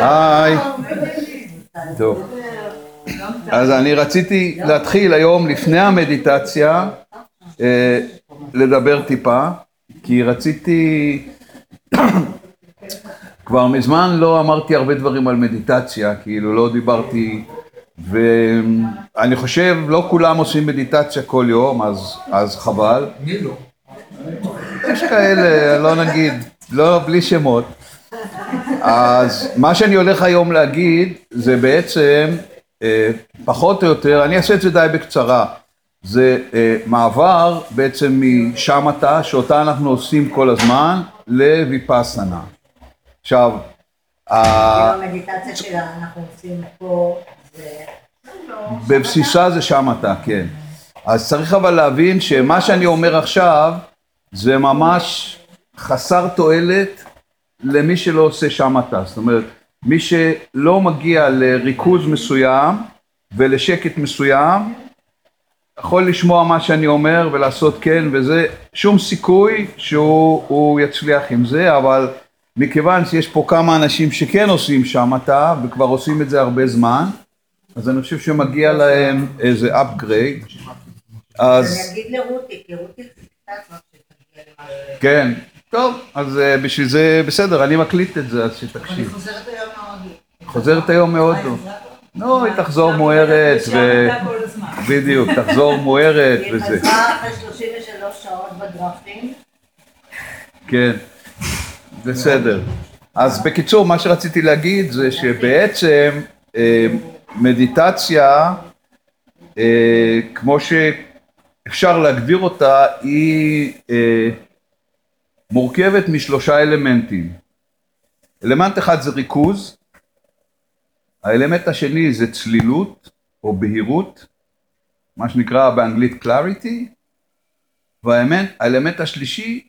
היי. טוב. אז אני רציתי להתחיל היום לפני המדיטציה אה, לדבר טיפה, כי רציתי, כבר מזמן לא אמרתי הרבה דברים על מדיטציה, כאילו לא דיברתי, ואני חושב לא כולם עושים מדיטציה כל יום, אז, אז חבל. מי לא? יש כאלה, לא נגיד, לא, בלי שמות. אז מה שאני הולך היום להגיד זה בעצם אה, פחות או יותר, אני אעשה את זה די בקצרה, זה אה, מעבר בעצם משמטה שאותה אנחנו עושים כל הזמן לויפאסנה. עכשיו, ה- המדיטציה שאנחנו עושים פה זה... בבסיסה זה שמטה, כן. אז צריך אבל להבין שמה שאני אומר עכשיו זה ממש חסר תועלת למי שלא עושה שמטה. זאת אומרת, מי שלא מגיע לריכוז מסוים ולשקט מסוים, יכול לשמוע מה שאני אומר ולעשות כן וזה, שום סיכוי שהוא הוא יצליח עם זה, אבל מכיוון שיש פה כמה אנשים שכן עושים שמטה וכבר עושים את זה הרבה זמן, אז אני חושב שמגיע להם איזה upgrade. אז אני אגיד לרותי, כי רותי. כן, טוב, אז אה, בשביל זה בסדר, אני מקליט את זה, אז אני שתקשיב. חוזרת היום מהודו. חוזרת היום מהודו. לא, היא תחזור מוארת, ו... בדיוק, תחזור מוארת היא וזה. חזרה אחרי 33 שעות בדרפטינג. כן, בסדר. אז בקיצור, מה שרציתי להגיד זה שבעצם אה, מדיטציה, אה, כמו שאפשר להגדיר אותה, היא אה, מורכבת משלושה אלמנטים. אלמנט אחד זה ריכוז, האלמנט השני זה צלילות או בהירות, מה שנקרא באנגלית clarity, והאלמנט השלישי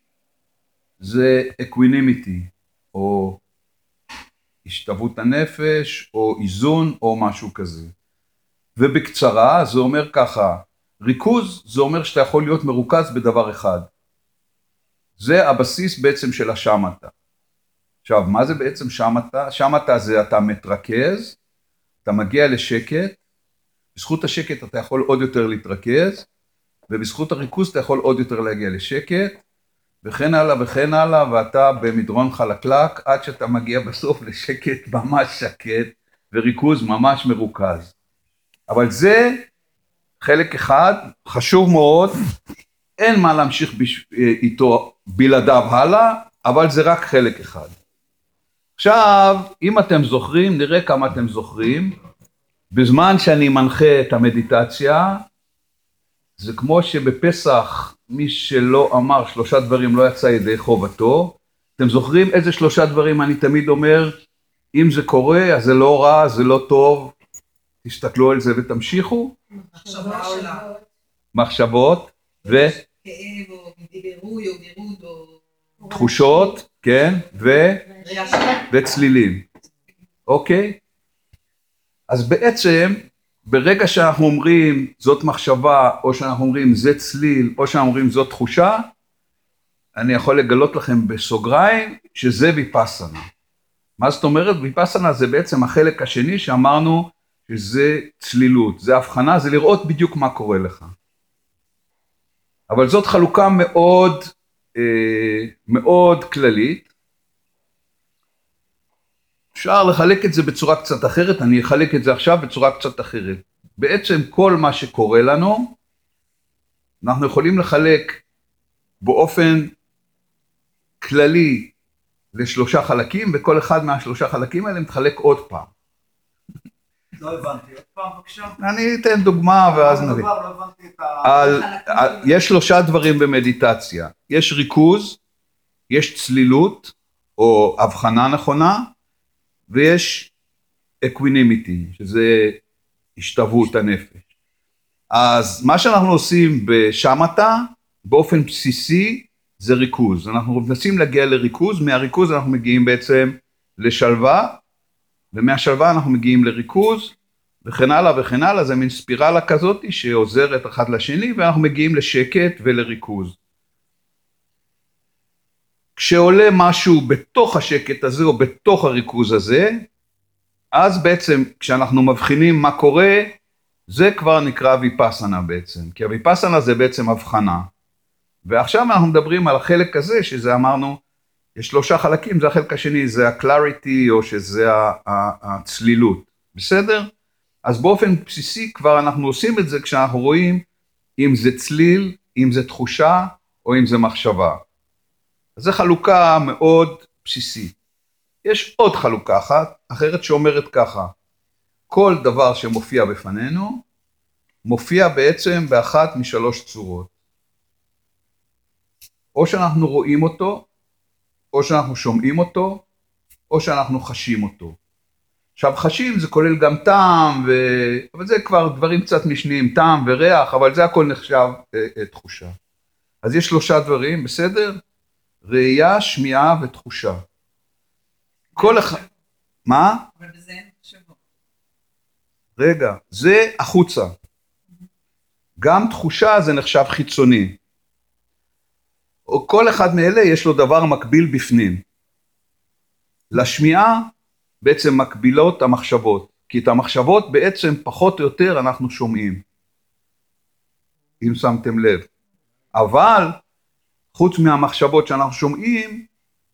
זה equanimity, או השתוות הנפש, או איזון, או משהו כזה. ובקצרה זה אומר ככה, ריכוז זה אומר שאתה יכול להיות מרוכז בדבר אחד. זה הבסיס בעצם של השמטה. עכשיו, מה זה בעצם שמטה? שמטה זה אתה מתרכז, אתה מגיע לשקט, בזכות השקט אתה יכול עוד יותר להתרכז, ובזכות הריכוז אתה יכול עוד יותר להגיע לשקט, וכן הלאה וכן הלאה, ואתה במדרון חלקלק עד שאתה מגיע בסוף לשקט ממש שקט וריכוז ממש מרוכז. אבל זה חלק אחד, חשוב מאוד, אין מה להמשיך בש... איתו בלעדיו הלאה, אבל זה רק חלק אחד. עכשיו, אם אתם זוכרים, נראה כמה אתם זוכרים, בזמן שאני מנחה את המדיטציה, זה כמו שבפסח מי שלא אמר שלושה דברים לא יצא ידי חובתו. אתם זוכרים איזה שלושה דברים אני תמיד אומר, אם זה קורה אז זה לא רע, זה לא טוב, תסתכלו על זה ותמשיכו. מחשבה עולה. מחשבות כאב או דיבורוי או גירוד או... ותחושות, כן, ו... וצלילים, אוקיי? אז בעצם ברגע שאנחנו אומרים זאת מחשבה, או שאנחנו אומרים זה צליל, או שאנחנו אומרים זאת תחושה, אני יכול לגלות לכם בסוגריים שזה ויפאסנה. מה זאת אומרת? ויפאסנה זה בעצם החלק השני שאמרנו שזה צלילות, זה הבחנה, זה לראות בדיוק מה קורה לך. אבל זאת חלוקה מאוד, אה, מאוד כללית. אפשר לחלק את זה בצורה קצת אחרת, אני אחלק את זה עכשיו בצורה קצת אחרת. בעצם כל מה שקורה לנו, אנחנו יכולים לחלק באופן כללי לשלושה חלקים, וכל אחד מהשלושה חלקים האלה מתחלק עוד פעם. לא הבנתי. עוד פעם בבקשה. אני אתן דוגמה ואז נביא. לא הבנתי את ה... על, על, יש שלושה דברים במדיטציה, יש ריכוז, יש צלילות או הבחנה נכונה ויש equanimity שזה השתוות הנפש. אז מה שאנחנו עושים בשמתא באופן בסיסי זה ריכוז, אנחנו מנסים להגיע לריכוז, מהריכוז אנחנו מגיעים בעצם לשלווה ומהשלווה אנחנו מגיעים לריכוז וכן הלאה וכן הלאה, זה מין ספירלה כזאת שעוזרת אחד לשני ואנחנו מגיעים לשקט ולריכוז. כשעולה משהו בתוך השקט הזה או בתוך הריכוז הזה, אז בעצם כשאנחנו מבחינים מה קורה, זה כבר נקרא ויפאסנה בעצם, כי הוויפאסנה זה בעצם הבחנה. ועכשיו אנחנו מדברים על החלק הזה, שזה אמרנו, יש שלושה חלקים, זה החלק השני, זה ה-clarity או שזה הצלילות, בסדר? אז באופן בסיסי כבר אנחנו עושים את זה כשאנחנו רואים אם זה צליל, אם זה תחושה או אם זה מחשבה. אז זו חלוקה מאוד בסיסית. יש עוד חלוקה אחת, אחרת שאומרת ככה, כל דבר שמופיע בפנינו, מופיע בעצם באחת משלוש צורות. או שאנחנו רואים אותו, או שאנחנו שומעים אותו, או שאנחנו חשים אותו. עכשיו חשים זה כולל גם טעם, ו... אבל זה כבר דברים קצת משניים, טעם וריח, אבל זה הכל נחשב אה, אה, תחושה. אז יש שלושה דברים, בסדר? ראייה, שמיעה ותחושה. כל אחד... מה? אבל בזה אין מחשבות. רגע, זה החוצה. גם תחושה זה נחשב חיצוני. כל אחד מאלה יש לו דבר מקביל בפנים. לשמיעה בעצם מקבילות המחשבות, כי את המחשבות בעצם פחות או יותר אנחנו שומעים, אם שמתם לב. אבל חוץ מהמחשבות שאנחנו שומעים,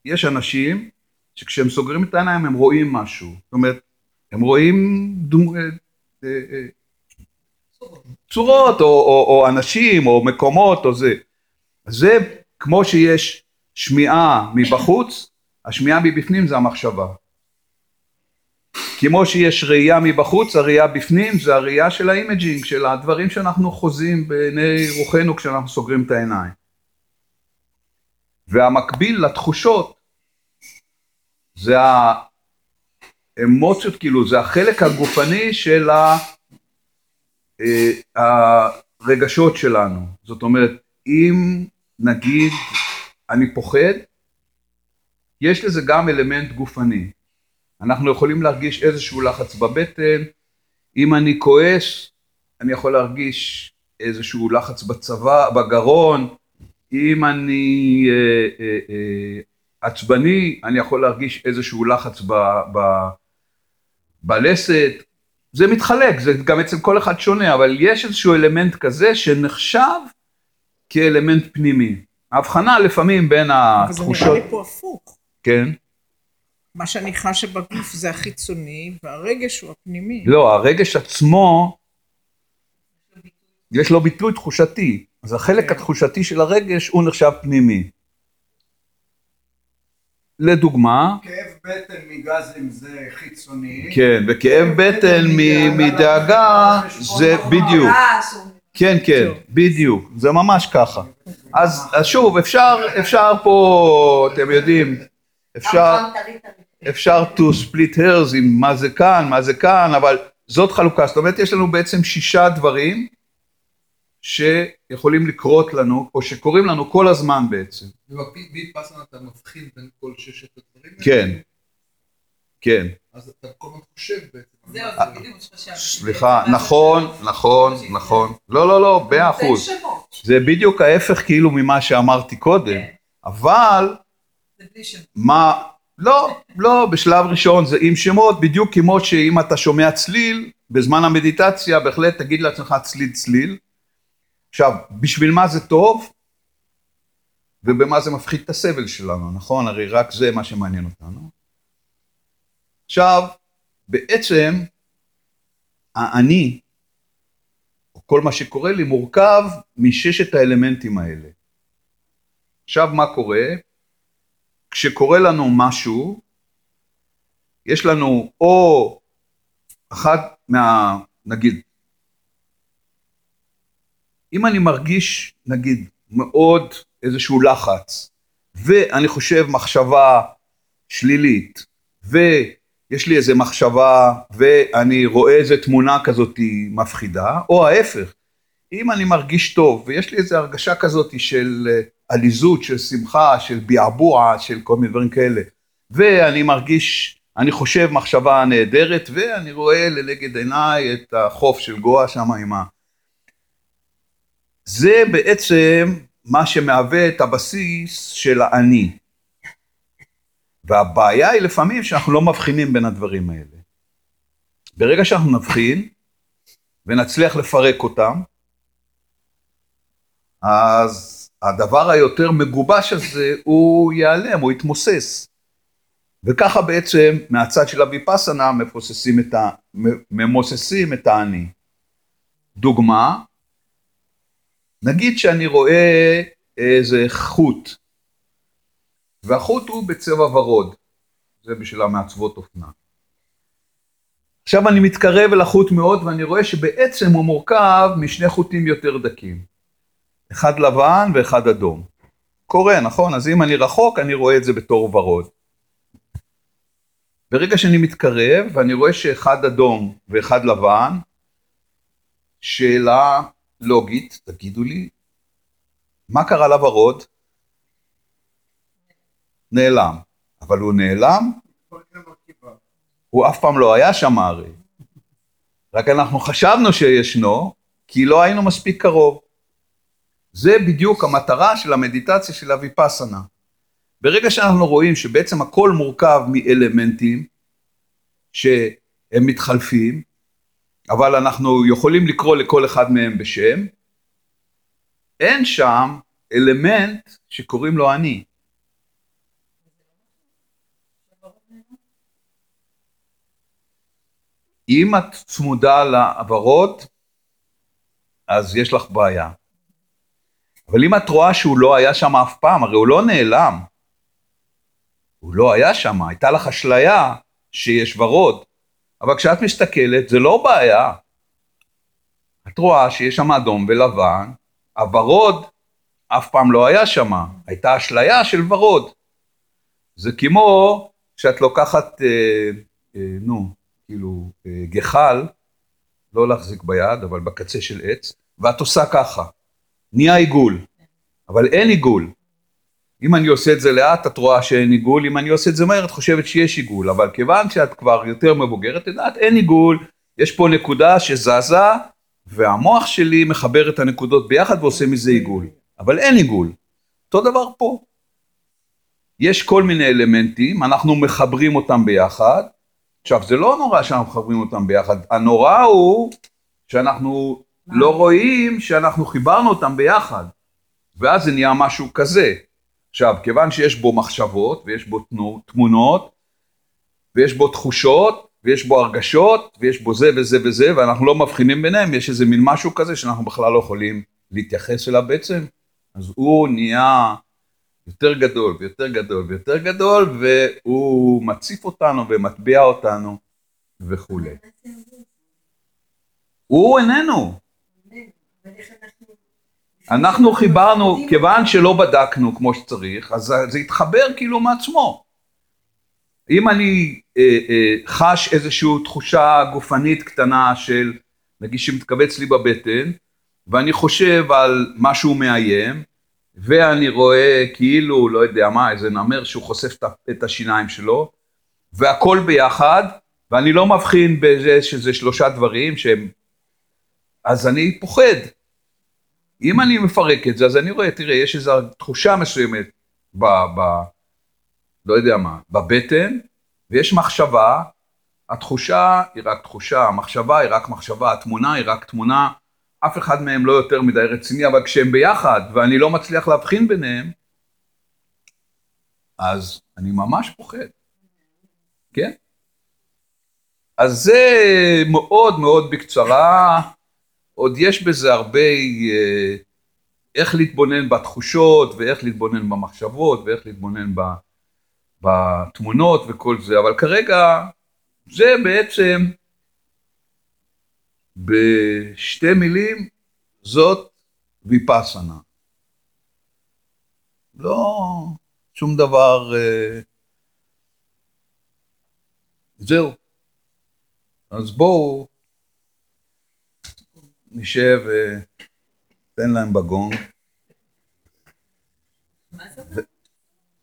יש אנשים שכשהם סוגרים את העיניים הם רואים משהו. זאת אומרת, הם רואים דמו, אה, אה, אה, צורות או, או, או אנשים או מקומות או זה. זה כמו שיש שמיעה מבחוץ, השמיעה מבפנים זה המחשבה. כמו שיש ראייה מבחוץ, הראייה בפנים זה הראייה של ה imaging, של הדברים שאנחנו חוזים בעיני רוחנו כשאנחנו סוגרים את העיניים. והמקביל לתחושות זה האמוציות, כאילו, זה החלק הגופני של ה... אה, הרגשות שלנו. זאת אומרת, אם נגיד אני פוחד, יש לזה גם אלמנט גופני. אנחנו יכולים להרגיש איזשהו לחץ בבטן, אם אני כועס, אני יכול להרגיש איזשהו לחץ בצבא, בגרון, אם אני אה, אה, אה, עצבני, אני יכול להרגיש איזשהו לחץ ב, ב, בלסת, זה מתחלק, זה גם אצל כל אחד שונה, אבל יש איזשהו אלמנט כזה שנחשב כאלמנט פנימי. ההבחנה לפעמים בין אבל זה התחושות, נראה לי פה הפוך. כן, מה שאני חשה בגוף זה החיצוני, והרגש הוא הפנימי. לא, הרגש עצמו, יש לו ביטוי תחושתי, אז החלק כן. התחושתי של הרגש הוא נחשב פנימי. לדוגמה, כאב בטן מגזים זה חיצוני. כן, וכאב בטן מדאגה זה בדיוק, או- כן כן. בדיוק, זה ממש ככה. אז אז שוב, אפשר אפשר פה, אתם יודעים, אפשר. אפשר to split hairs עם מה זה כאן, מה זה כאן, אבל זאת חלוקה, זאת אומרת יש לנו בעצם שישה דברים שיכולים לקרות לנו, או שקורים לנו כל הזמן בעצם. ובוויפאסנה אתה מבחין בין כל ששת הדברים האלה? כן, כן. אז אתה כל הזמן חושב בעצם. זהו, זה בדיוק מה שחשבתי. סליחה, נכון, נכון, נכון. לא, לא, לא, מאה אחוז. זה בדיוק ההפך כאילו ממה שאמרתי קודם, כן, אבל זה בלי שמות. מה, לא, לא, בשלב ראשון זה עם שמות, בדיוק כמו שאם אתה שומע צליל, בזמן המדיטציה בהחלט תגיד לעצמך צליל צליל. עכשיו, בשביל מה זה טוב? ובמה זה מפחית את הסבל שלנו, נכון? הרי רק זה מה שמעניין אותנו. עכשיו, בעצם, האני, או כל מה שקורה לי, מורכב מששת האלמנטים האלה. עכשיו, מה קורה? כשקורה לנו משהו, יש לנו או אחת מה... נגיד, אם אני מרגיש, נגיד, מאוד איזשהו לחץ, ואני חושב מחשבה שלילית, ויש לי איזה מחשבה, ואני רואה איזה תמונה כזאת מפחידה, או ההפך, אם אני מרגיש טוב, ויש לי איזו הרגשה כזאת של אה, עליזות, של שמחה, של ביעבוע, של כל מיני דברים כאלה, ואני מרגיש, אני חושב מחשבה נהדרת, ואני רואה לנגד עיניי את החוף של גואה שם עם ה... זה בעצם מה שמהווה את הבסיס של האני. והבעיה היא לפעמים שאנחנו לא מבחינים בין הדברים האלה. ברגע שאנחנו נבחין ונצליח לפרק אותם, אז הדבר היותר מגובש הזה הוא ייעלם, הוא יתמוסס. וככה בעצם מהצד של הוויפאסנה מפוססים את ה... ממוססים את האני. דוגמה, נגיד שאני רואה איזה חוט, והחוט הוא בצבע ורוד, זה בשביל המעצבות אופנה. עכשיו אני מתקרב אל החוט מאוד ואני רואה שבעצם הוא מורכב משני חוטים יותר דקים. אחד לבן ואחד אדום. קורה, נכון? אז אם אני רחוק אני רואה את זה בתור ורוד. ברגע שאני מתקרב ואני רואה שאחד אדום ואחד לבן, שאלה לוגית, תגידו לי, מה קרה לוורוד? נעלם. אבל הוא נעלם, הוא אף פעם לא היה שם הרי. רק אנחנו חשבנו שישנו, כי לא היינו מספיק קרוב. זה בדיוק המטרה של המדיטציה של הוויפאסנה. ברגע שאנחנו רואים שבעצם הכל מורכב מאלמנטים שהם מתחלפים, אבל אנחנו יכולים לקרוא לכל אחד מהם בשם, אין שם אלמנט שקוראים לו אני. אם את צמודה לעברות, אז יש לך בעיה. אבל אם את רואה שהוא לא היה שם אף פעם, הרי הוא לא נעלם. הוא לא היה שם, הייתה לך אשליה שיש ורוד. אבל כשאת מסתכלת, זה לא בעיה. את רואה שיש שם אדום ולבן, הוורוד אף פעם לא היה שם, הייתה אשליה של ורוד. זה כמו שאת לוקחת, אה, אה, נו, כאילו אה, גחל, לא להחזיק ביד, אבל בקצה של עץ, ואת עושה ככה, נהיה עיגול, אבל אין עיגול. אם אני עושה את זה לאט, את רואה שאין עיגול, אם אני עושה את זה מהר, את חושבת שיש עיגול, אבל כיוון שאת כבר יותר מבוגרת, את יודעת, אין עיגול, יש פה נקודה שזזה, והמוח שלי מחבר את הנקודות ביחד ועושה מזה עיגול, אבל אין עיגול. אותו דבר פה. יש כל מיני אלמנטים, אנחנו מחברים אותם ביחד, עכשיו, זה לא נורא שאנחנו מחברים אותם ביחד, הנורא הוא שאנחנו לא רואים שאנחנו חיברנו אותם ביחד, ואז זה נהיה משהו כזה. עכשיו, כיוון שיש בו מחשבות, ויש בו תמונות, ויש בו תחושות, ויש בו הרגשות, ויש בו זה וזה וזה, ואנחנו לא מבחינים ביניהם, יש איזה מין משהו כזה שאנחנו בכלל לא יכולים להתייחס אליו בעצם, אז הוא נהיה יותר גדול ויותר גדול ויותר גדול, והוא מציף אותנו ומטביע אותנו וכולי. הוא איננו. אנחנו חיברנו, כיוון שלא בדקנו כמו שצריך, אז זה התחבר כאילו מעצמו. אם אני אה, אה, חש איזושהי תחושה גופנית קטנה של, נגיד שמתכווץ לי בבטן, ואני חושב על משהו מאיים, ואני רואה כאילו, לא יודע מה, איזה נמר שהוא חושף את השיניים שלו, והכל ביחד, ואני לא מבחין בזה שזה שלושה דברים שהם... אז אני פוחד. אם אני מפרק את זה, אז אני רואה, תראה, יש איזו תחושה מסוימת ב... ב לא יודע מה, בבטן, ויש מחשבה, התחושה היא רק תחושה, המחשבה היא רק מחשבה, התמונה היא רק תמונה, אף אחד מהם לא יותר מדי רציני, אבל כשהם ביחד ואני לא מצליח להבחין ביניהם, אז אני ממש פוחד, כן? אז זה מאוד מאוד בקצרה, עוד יש בזה הרבה אה, איך להתבונן בתחושות ואיך להתבונן במחשבות ואיך להתבונן בתמונות וכל זה, אבל כרגע זה בעצם בשתי מילים, זאת ויפאסנה. לא שום דבר, אה, זהו. אז בואו נשב ותן להם בגונג.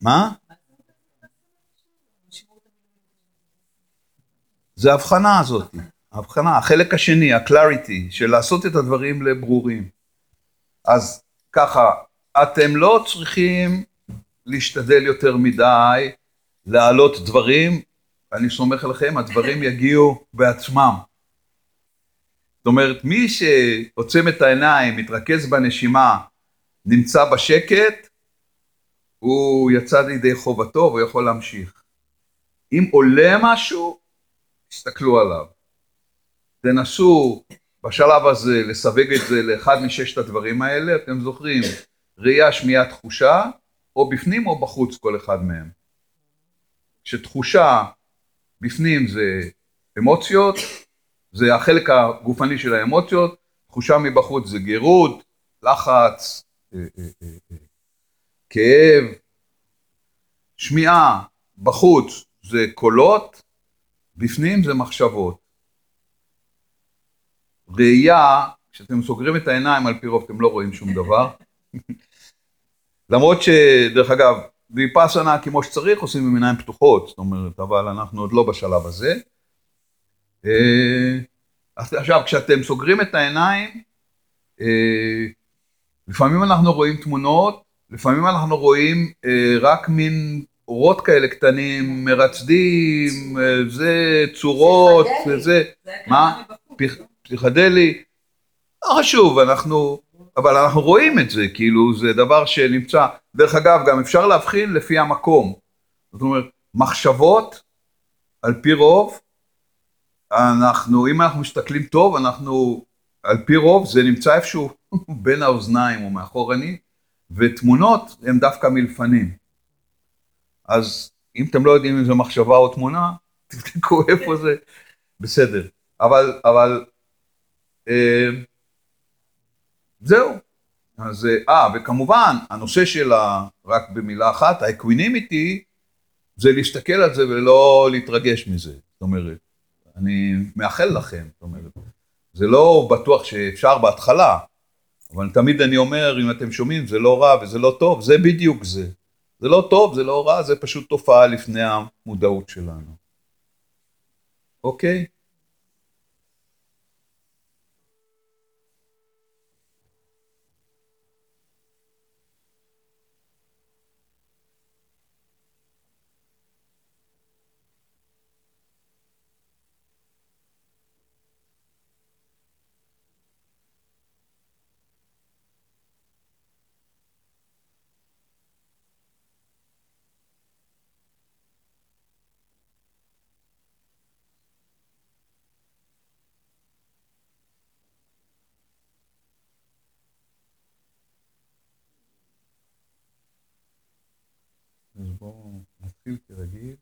מה? זה ההבחנה הזאת. ההבחנה, החלק השני, ה-clarity, של לעשות את הדברים לברורים. אז ככה, אתם לא צריכים להשתדל יותר מדי להעלות דברים, אני סומך עליכם, הדברים יגיעו בעצמם. זאת אומרת, מי שעוצם את העיניים, מתרכז בנשימה, נמצא בשקט, הוא יצא לידי חובתו והוא יכול להמשיך. אם עולה משהו, תסתכלו עליו. תנסו בשלב הזה לסווג את זה לאחד מששת הדברים האלה, אתם זוכרים, ראייה, שמיעה, תחושה, או בפנים או בחוץ כל אחד מהם. כשתחושה בפנים זה אמוציות, זה החלק הגופני של האמוציות, תחושה מבחוץ זה גירות, לחץ, אה, אה, אה, כאב, שמיעה בחוץ זה קולות, בפנים זה מחשבות. ראייה, כשאתם סוגרים את העיניים על פי רוב אתם לא רואים שום דבר. למרות שדרך אגב, ויפאסנה כמו שצריך עושים עם עיניים פתוחות, זאת אומרת, אבל אנחנו עוד לא בשלב הזה. אה, עכשיו, כשאתם סוגרים את העיניים, אה, לפעמים אנחנו רואים תמונות, לפעמים אנחנו רואים אה, רק מין אורות כאלה קטנים, מרצדים, זה צורות, וזה, מה? פסיכדלי, לא חשוב, אנחנו, אבל אנחנו רואים את זה, כאילו זה דבר שנמצא, דרך אגב גם אפשר להבחין לפי המקום, זאת אומרת מחשבות על פי רוב, אנחנו, אם אנחנו מסתכלים טוב, אנחנו על פי רוב זה נמצא איפשהו בין האוזניים או מאחורנית, ותמונות הן דווקא מלפנים. אז אם אתם לא יודעים אם זו מחשבה או תמונה, תבדקו איפה זה, בסדר. אבל, אבל זהו. אז, אה, וכמובן, הנושא של ה... רק במילה אחת, ה equanimity, זה להסתכל על זה ולא להתרגש מזה. זאת אומרת, אני מאחל לכם, זאת אומרת, זה לא בטוח שאפשר בהתחלה, אבל תמיד אני אומר, אם אתם שומעים, זה לא רע וזה לא טוב, זה בדיוק זה. זה לא טוב, זה לא רע, זה פשוט תופעה לפני המודעות שלנו. אוקיי? אז נתחיל כרגיל,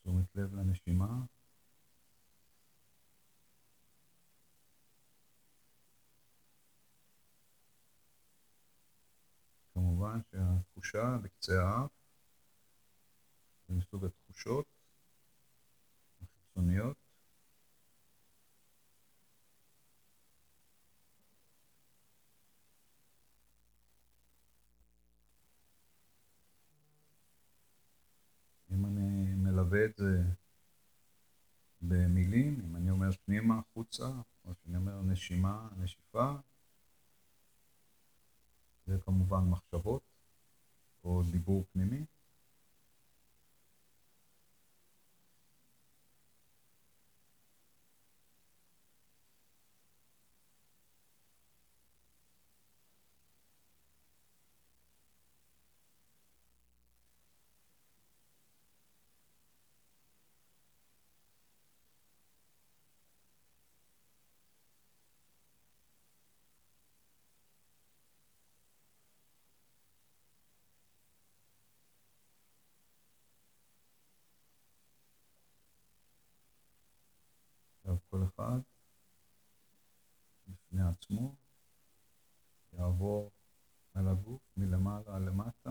תשומת לב לנשימה. כמובן שהתחושה בקצה האף זה מסוג התחושות החיצוניות אם אני מלווה את זה במילים, אם אני אומר פנימה, החוצה, או שאני אומר נשימה, נשיפה, זה כמובן מחשבות או דיבור פנימי. עצמו יעבור על הגוף מלמעלה למטה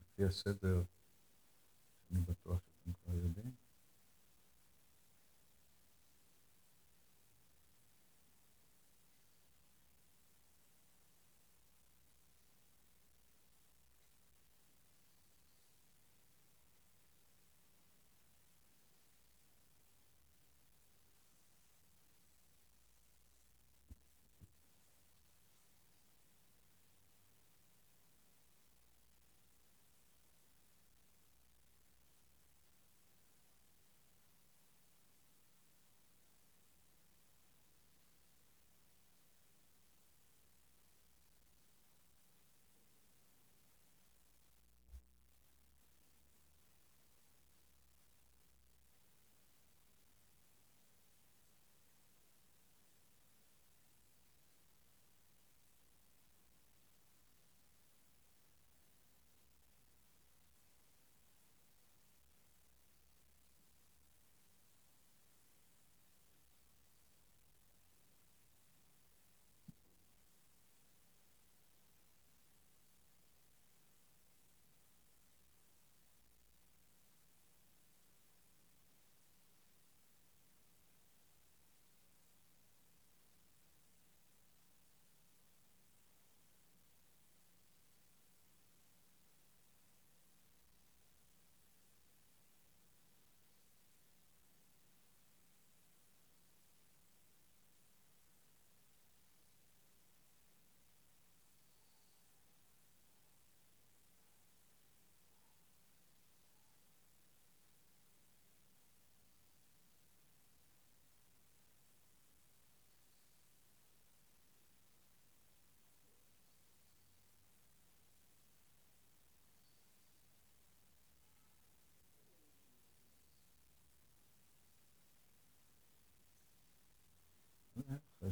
לפי הסדר שאני בטוח שאתם כבר יודעים.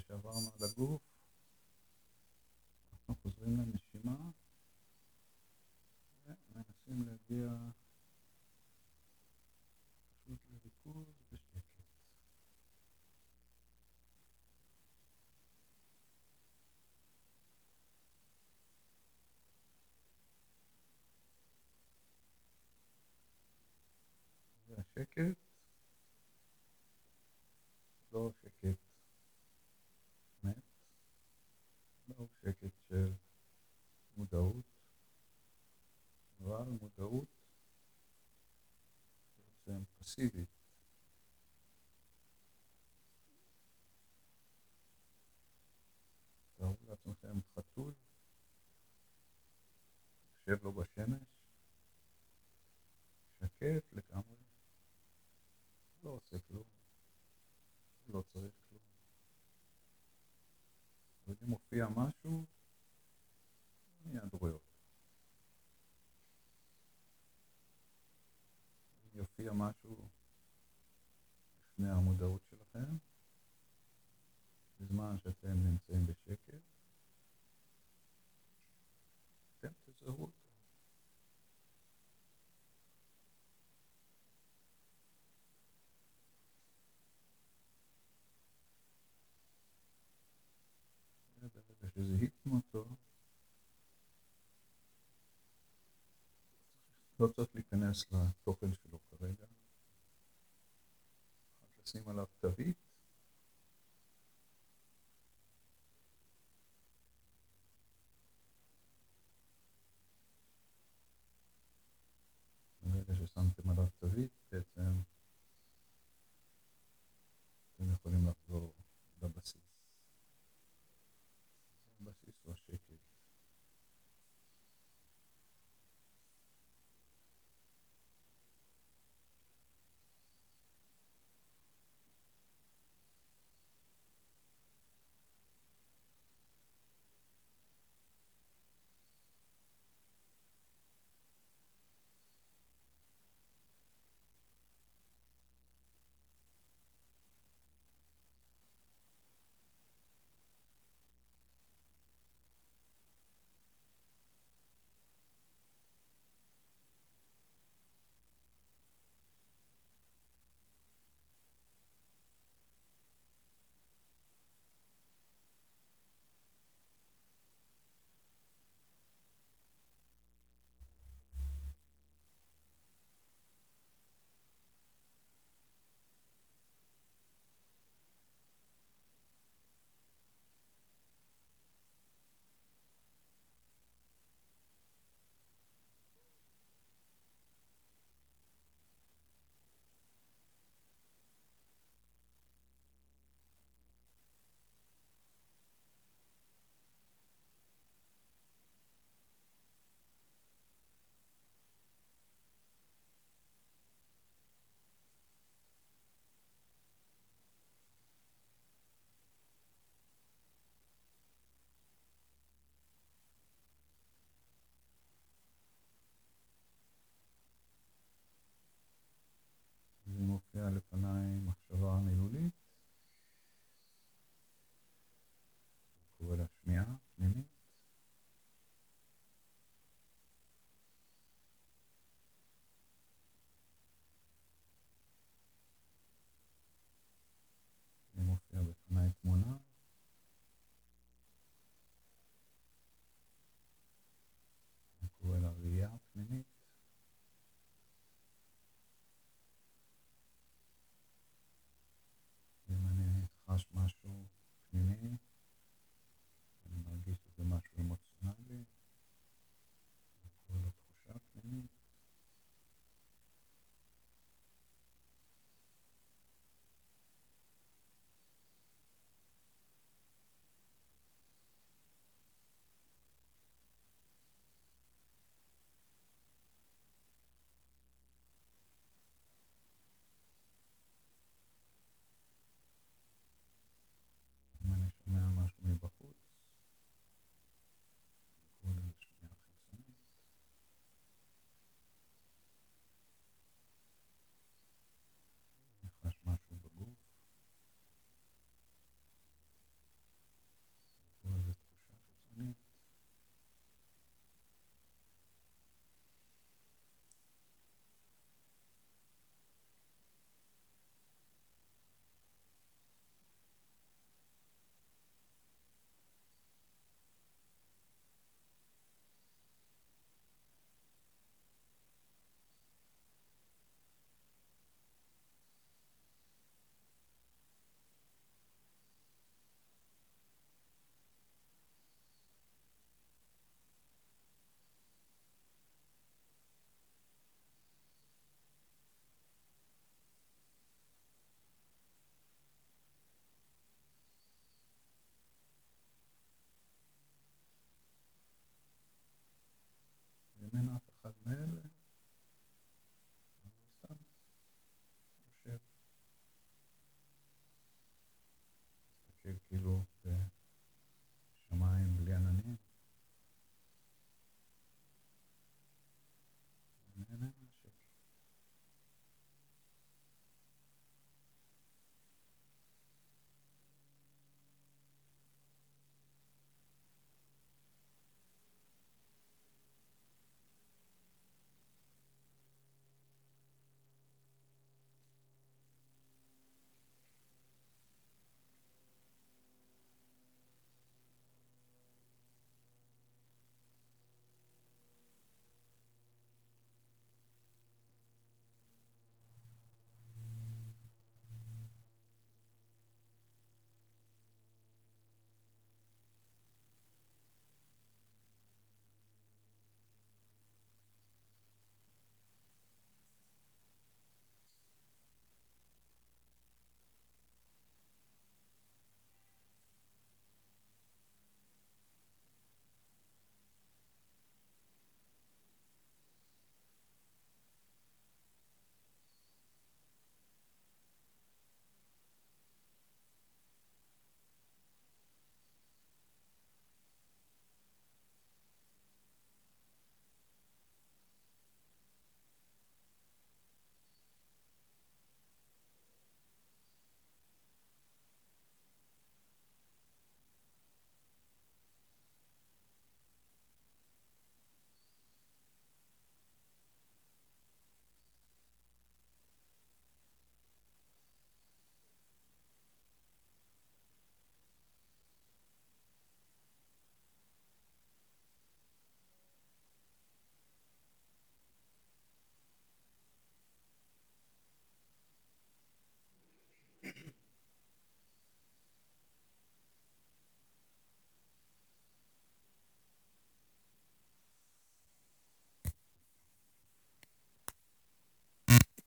אחרי שעברנו על הגוף, אנחנו חוזרים לנשימה. ומנסים להגיע פשוט לריכוז בשקט. והשקט לא שקט מת, לא שקט של מודעות, אבל מודעות בעצם פסיבית. תארו לעצמכם חתול, יושב לו בשמש, שקט לגמרי, לא עושה כלום, לא צריך כלום. ואם מופיע משהו, מיד רואה אותו. יופיע משהו לפני המודעות שלכם, בזמן שאתם נמצאים בשקט, אתם תזהו אותו. וברגע שזיהיתם אותו, לא צריך להיכנס לתוכן שלו cima lá.